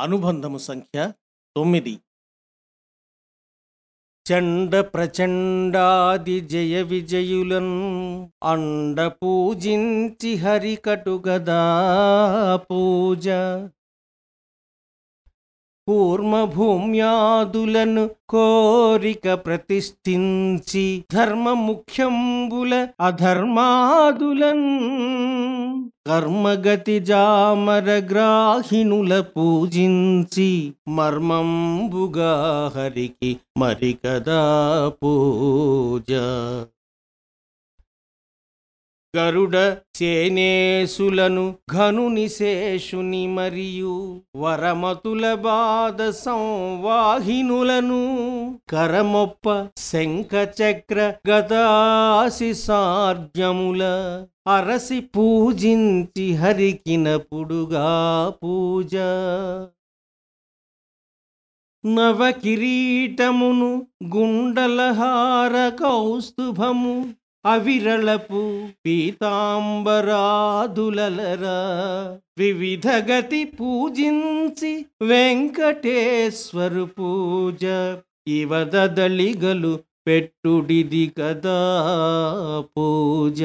అనుబంధము సంఖ్య తొమ్మిది. చండ ప్రచండాది జయ విజయులన్ అండ పూజించి హరికటుగదా పూజ. కూర్మభూమ్యాదులను కోరిక ప్రతిష్ఠించి ధర్మ ముఖ్యంబుల అధర్మాదులన్ కర్మగతి జామర గ్రాహిణుల పూజించి మర్మంబుగా హరికి మరి కదా పూజ. గరుడ సేనేసులను ఘనుని శేషుని మరియు వరమతుల బాధ సంవాహినులను కరమొప్ప శంఖ చక్ర గదాసి సార్జముల అరసి పూజించి హరికిన పుడుగా పూజ. నవ కిరీటమును గుండలహార కౌస్తుభము అవిరళపు పీతాంబరాదులరా వివిధ గతి పూజించి వెంకటేశ్వరు పూజ. ఇవదలిగలు పెట్టుడిది కదా పూజ.